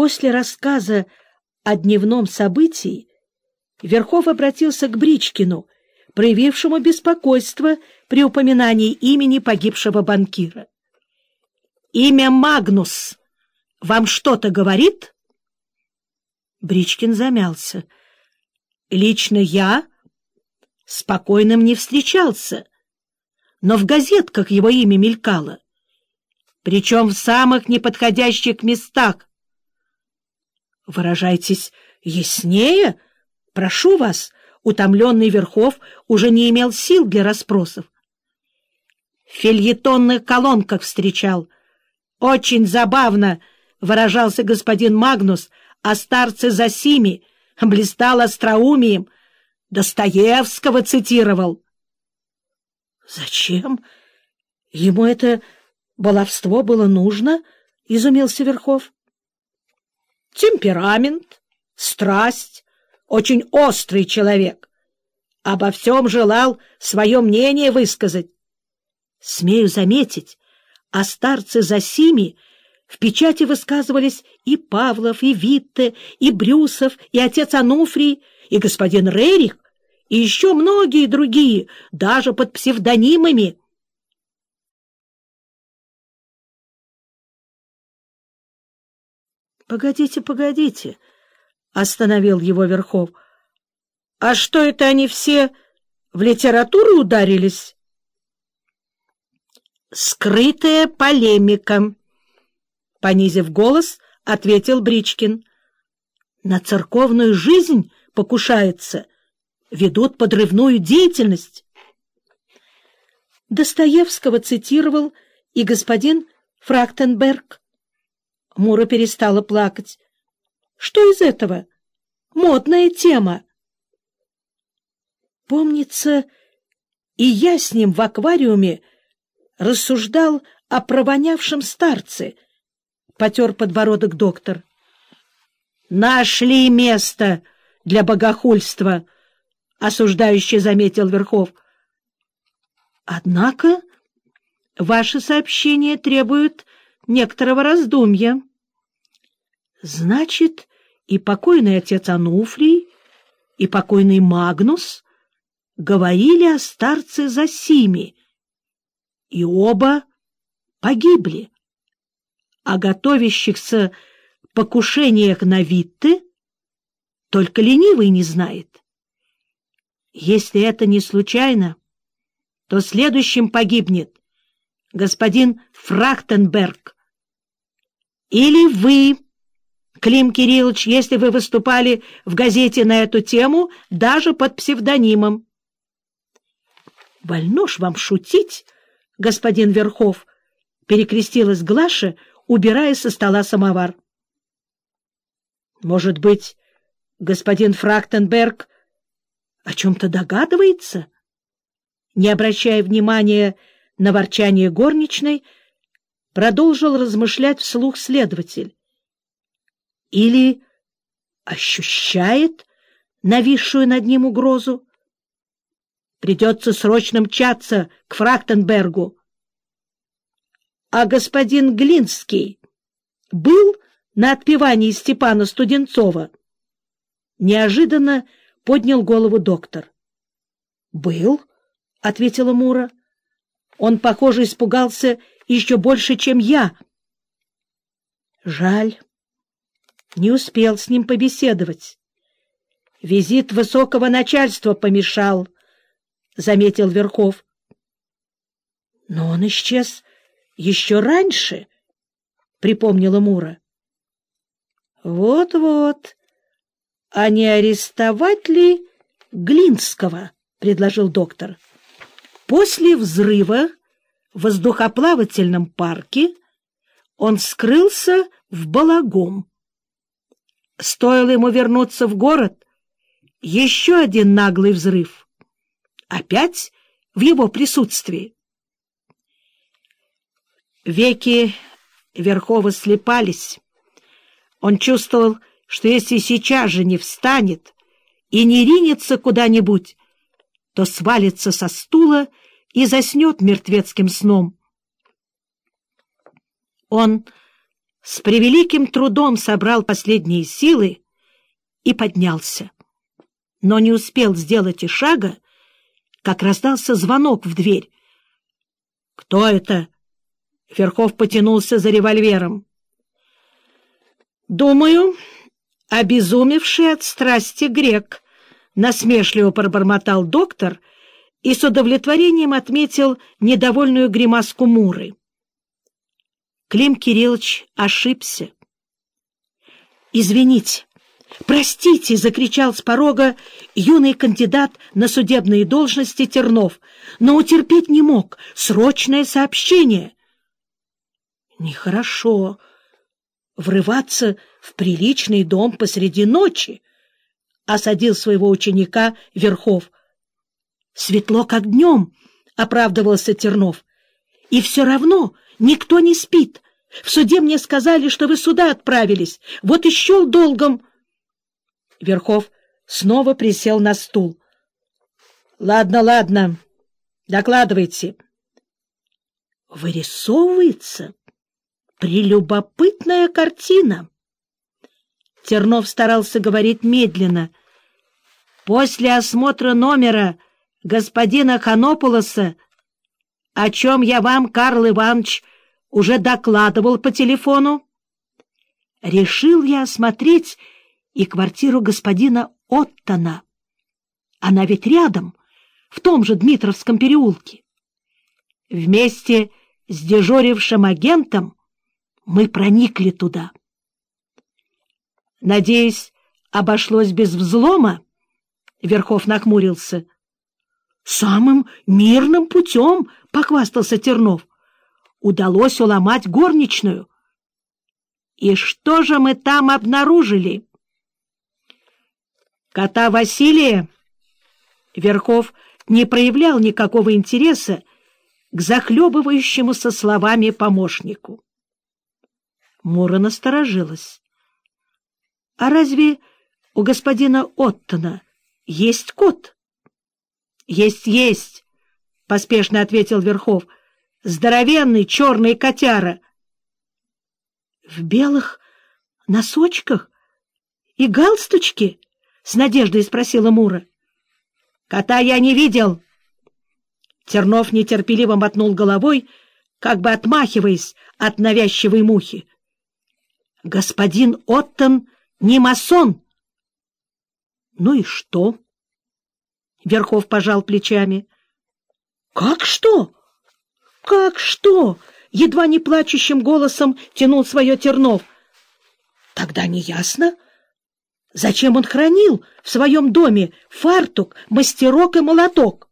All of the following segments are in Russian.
После рассказа о дневном событии Верхов обратился к Бричкину, проявившему беспокойство при упоминании имени погибшего банкира. «Имя Магнус вам что-то говорит?» Бричкин замялся. «Лично я с покойным не встречался, но в газетках его имя мелькало, причем в самых неподходящих местах. Выражайтесь яснее, прошу вас, утомленный Верхов уже не имел сил для расспросов. В фильетонных колонках встречал. Очень забавно выражался господин Магнус, а старцы Засими блистал остроумием, Достоевского цитировал. — Зачем? Ему это баловство было нужно? — изумился Верхов. — Темперамент, страсть, очень острый человек. Обо всем желал свое мнение высказать. Смею заметить, о старце Засими в печати высказывались и Павлов, и Витте, и Брюсов, и отец Ануфрий, и господин Рерих, и еще многие другие, даже под псевдонимами. — Погодите, погодите, — остановил его Верхов. — А что это они все в литературу ударились? — Скрытая полемика, — понизив голос, ответил Бричкин. — На церковную жизнь покушается, ведут подрывную деятельность. Достоевского цитировал и господин Фрактенберг. Мура перестала плакать. Что из этого? Модная тема. Помнится, и я с ним в аквариуме рассуждал о провонявшем старце, — потер подбородок доктор. — Нашли место для богохульства, — осуждающе заметил Верхов. — Однако ваше сообщение требует некоторого раздумья. Значит, и покойный отец Ануфрий, и покойный Магнус говорили о старце Засиме, и оба погибли. О готовящихся покушениях на Витте только ленивый не знает. Если это не случайно, то следующим погибнет господин Фрахтенберг. Или вы, Клим Кириллович, если вы выступали в газете на эту тему, даже под псевдонимом. — Больно ж вам шутить, господин Верхов, — перекрестилась Глаша, убирая со стола самовар. — Может быть, господин Фрактенберг о чем-то догадывается? Не обращая внимания на ворчание горничной, продолжил размышлять вслух следователь. Или ощущает нависшую над ним угрозу? Придется срочно мчаться к Фрактенбергу. А господин Глинский был на отпевании Степана Студенцова? Неожиданно поднял голову доктор. — Был, — ответила Мура. Он, похоже, испугался еще больше, чем я. Жаль, не успел с ним побеседовать. Визит высокого начальства помешал, — заметил Верхов. Но он исчез еще раньше, — припомнила Мура. Вот-вот, а не арестовать ли Глинского, — предложил доктор. После взрыва воздухоплавательном парке он скрылся в Балагом. Стоило ему вернуться в город, еще один наглый взрыв. Опять в его присутствии. Веки Верхова слепались. Он чувствовал, что если сейчас же не встанет и не ринется куда-нибудь, то свалится со стула и заснет мертвецким сном. Он с превеликим трудом собрал последние силы и поднялся. Но не успел сделать и шага, как раздался звонок в дверь. — Кто это? Верхов потянулся за револьвером. — Думаю, обезумевший от страсти грек, — насмешливо пробормотал доктор и с удовлетворением отметил недовольную гримаску Муры. Клим Кириллович ошибся. «Извините, простите!» — закричал с порога юный кандидат на судебные должности Тернов, но утерпеть не мог. Срочное сообщение. «Нехорошо врываться в приличный дом посреди ночи», — осадил своего ученика Верхов. «Светло, как днем», — оправдывался Тернов. «И все равно никто не спит. В суде мне сказали, что вы сюда отправились. Вот и долгом». Верхов снова присел на стул. «Ладно, ладно, докладывайте». «Вырисовывается прелюбопытная картина». Тернов старался говорить медленно. «После осмотра номера господина Ханополоса, о чем я вам, Карл Иванович, уже докладывал по телефону, решил я осмотреть и квартиру господина Оттона. Она ведь рядом, в том же Дмитровском переулке. Вместе с дежурившим агентом мы проникли туда. Надеюсь, обошлось без взлома? Верхов нахмурился. Самым мирным путем, — похвастался Тернов. Удалось уломать горничную. И что же мы там обнаружили? Кота Василия? Верхов не проявлял никакого интереса к захлебывающемуся словами помощнику. Мура насторожилась. — А разве у господина Оттона есть кот? — Есть, есть, — поспешно ответил Верхов. — Здоровенный черный котяра. — В белых носочках и галстучке? — с надеждой спросила Мура. — Кота я не видел. Тернов нетерпеливо мотнул головой, как бы отмахиваясь от навязчивой мухи. — Господин Оттон не масон. — Ну и что? Верхов пожал плечами. — Как что? Как что? Едва не плачущим голосом тянул свое Тернов. — Тогда не ясно, зачем он хранил в своем доме фартук, мастерок и молоток.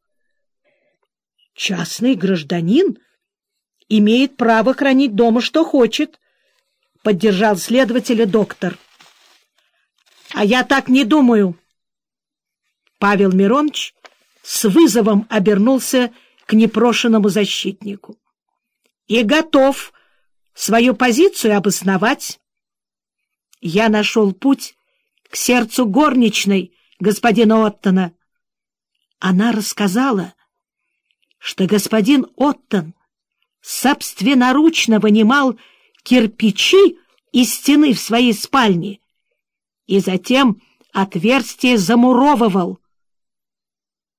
Частный гражданин имеет право хранить дома что хочет, — поддержал следователя доктор. —— А я так не думаю. Павел Миронович с вызовом обернулся к непрошенному защитнику. — И готов свою позицию обосновать. Я нашел путь к сердцу горничной господина Оттона. Она рассказала, что господин Оттон собственноручно вынимал кирпичи из стены в своей спальне и затем отверстие замуровывал.